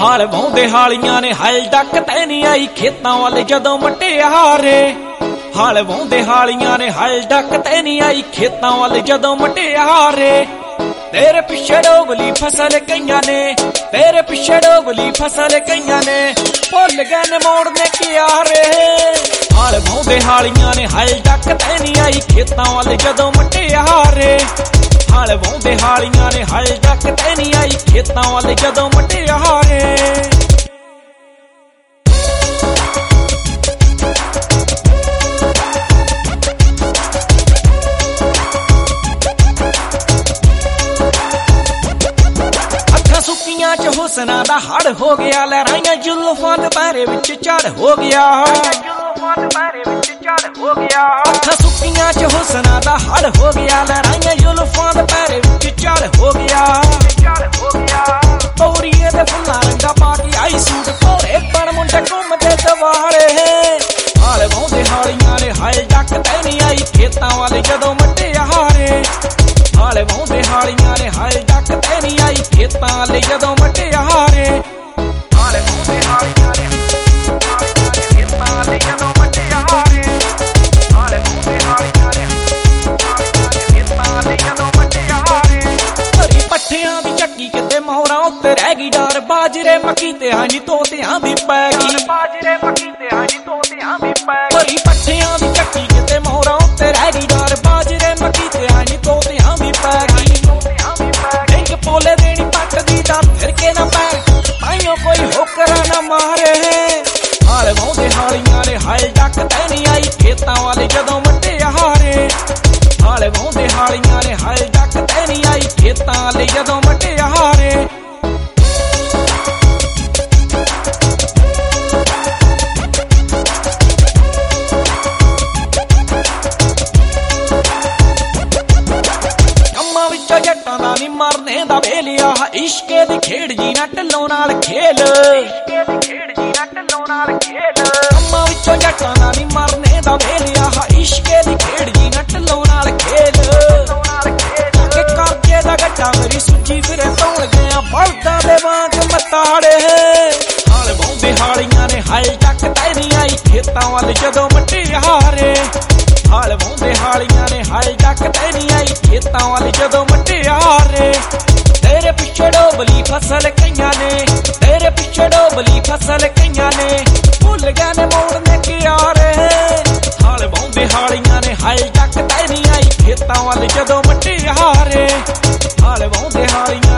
ਹਾਲ ਵਾਉਂਦੇ ਹਾਲੀਆਂ ਨੇ, ਹਲ ਡੱਕ ਤੈ ਨਹੀਂ ਆਈ ਖੇਤਾਂ ਵੱਲ ਜਦੋਂ ਮਟਿਆਰੇ ਹਾਲ ਵਾਉਂਦੇ ਹਾਲੀਆਂ ਨੇ, ਹਲ ਡੱਕ ਤੈ ਨਹੀਂ ਆਈ ਖੇਤਾਂ ਵੱਲ ਜਦੋਂ ਮਟਿਆਰੇ ਤੇਰੇ ਪਿੱਛੇ ਡੋਗਲੀ ਫਸਲ ਕਈਆਂ ਨੇ, ਤੇਰੇ ਪਿੱਛੇ ਡੋਗਲੀ ਫਸਲ ਕਈਆਂ ਨੇ, ਭੁੱਲ ਗਏ ਨੇ ਮੋੜਨੇ ਕਿਆਰੇ ਹਾਲ ਵਾਉਂਦੇ ਹਾਲੀਆਂ ਨੇ, ਹਲ ਡੱਕ ਤੈ ਨਹੀਂ ਆਈ ਖੇਤਾਂ ਵੱਲ ਜਦੋਂ ਮਟਿਆਰੇ ਹਾਲ ਵਾਉਂਦੇ ਹਾਲੀਆਂ ਨੇ, ਹਲ ਡੱਕ ਤੈ ਨਹੀਂ ਆਈ ਖੇਤਾਂ ਵੱਲ ਜਦੋਂ ਮਟਿਆਰੇ ਹੁਸਨਾ ਦਾ ਹੜ ਹੋ ਗਿਆ, ਲਹਿਰਾਈਆਂ ਜ਼ੁਲਫਾਂ ਦੇ ਬਾਰੇ ਵਿੱਚ ਝੜ ਹੋ ਗਿਆ। ਅੱਖਾਂ ਸੁੱਕੀਆਂ ਚ ਹੁਸਨਾ ਦਾ ਹੜ ਹੋ ਗਿਆ, ਲਹਿਰਾਈਆਂ ਜ਼ੁਲਫਾਂ ਦੇ ਬਾਰੇ ਵਿੱਚ ਝੜ ਹੋ ਗਿਆ। ਪੌੜੀਏ ਦੇ ਫੁੱਲਾਂ ਰੰਗਾ ਪਾ ਕੇ ਆਈ ਸੂਟ ਕੋਰੇ ਬਣ ਮੁੰਡੇ ਘੁੰਮਦੇ ਦਵਾਰੇ ਹਾਲ ਵਾਉਂਦੇ ਹਾਲੀਆਂ ਨੇ ਹਾਲ ਜੱਕ ਤੈ ਨਹੀਂ ਆਈ ਖੇਤਾਂ ਵਾਲੇ ਜਦੋਂ ਮੱਟੇ ਹਾਰੇ। ਹਾਲ ਵਾਉਂਦੇ ਖੇਤਾਂ ਵਾਲੇ ਜਦੋਂ ਮਟਿਆਰੇ ਹਾਲ ਜਦੋਂ ਮਟਿਆਰੇ ਹਾਲ ਮੋਹਰਾਂ ਉੱਤੇ ਰਹਿ ਗਈ ਡਰ। ਬਾਜਰੇ ਮੱਕੀ ਤੇ ਹਾਂ ਨਹੀਂ ਤੋਤਿਆਂ ਦੀ ਪੈ ਗਈ। ਬਾਜਰੇ ਮੱਕੀ ਖੇਤਾਂ ਵਾਲੇ ਜਦੋਂ ਮਟਿਆਰੇ ਹਾਲ ਵਾਉਂਦੇ ਹਾਲੀਆਂ ਨੇ, ਹਾਲ ਡੱਕ ਤੈ ਨਹੀਂ ਆਈ ਖੇਤਾਂ ਵਾਲੇ ਜਦੋਂ ਮਟਿਆਰੇ ਕੰਮਾਂ ਵਿੱਚੋਂ ਜੱਟਾਂ ਦਾ ਨਹੀਂ ਮਰਨੇ ਦਾ ਵੇਲਿਆ ਇਸ਼ਕੇ ਦੀ ਖੇਡ ਜੀ ਨਾ ਢੱਲੋਂ ਨਾਲ ਖੇਲ। ਕੇ ਦੀ ਖੇਡ ਜੀ ਨਾ ਢੱਲੋਂ ਨਾਲ ਖੇਡ ਕੰਮਾਂ ਵਿੱਚੋਂ ਜੱਟਾਂ ਦਾ ਨਹੀਂ ਮਰਨੇ ਦਾ ਵੇਲਿਆ ਇਸ਼ਕੇ ਦੀ ਖੇਡ ਜੀ ਨਾ ਢੱਲੋਂ ਨਾਲ ਖੇਡ ਕਿ ਕਰਜੇ ਦਾ ਗੱਟਾ ਮੇਰੀ ਸੁੱਜੀ, ਫਿਰੇ ਤੌਣ ਗਿਆ, ਬਲਦਾਂ ਦੇ ਵਾਂਗ ਮਤਾੜੇ। ਹਾਲ ਵਾਉਂਦੇ ਹਾਲੀਆਂ ਨੇ ਹਾਲ ਚੱਕ ਤੈ ਆਈ, ਖੇਤਾਂ ਵੱਲ ਜਦੋਂ ਮਟਿਆਰੇ ਹਾਲ ਵਾਉਂਦੇ ਹਾਲੀਆਂ ਨੇ ਹਾਲ ਚੱਕ ਤੈ ਆਈ, ਖੇਤਾਂ ਵੱਲ ਜਦੋਂ ਮਟਿਆਰੇ ਤੇਰੇ ਪਿੱਛੇ ਡੋਬਲੀ ਫਸਲ ਨੇ ਭੁੱਲ ਗਏ ਨੇ ਮੋੜਨੇ ਕਿਆਰੇ। ਹਾਲ ਬਾਉਂਦੇ ਹਾਲੀਆਂ ਨੇ ਹਾਈ ਜੱਕ ਤੈ ਨਹੀਂ ਆਈ ਖੇਤਾਂ ਵੱਲ ਜਦੋਂ ਮਟਿਆਰੇ ਹਾਲ ਬਾਉਂਦੇ ਹਾਲੀਆਂ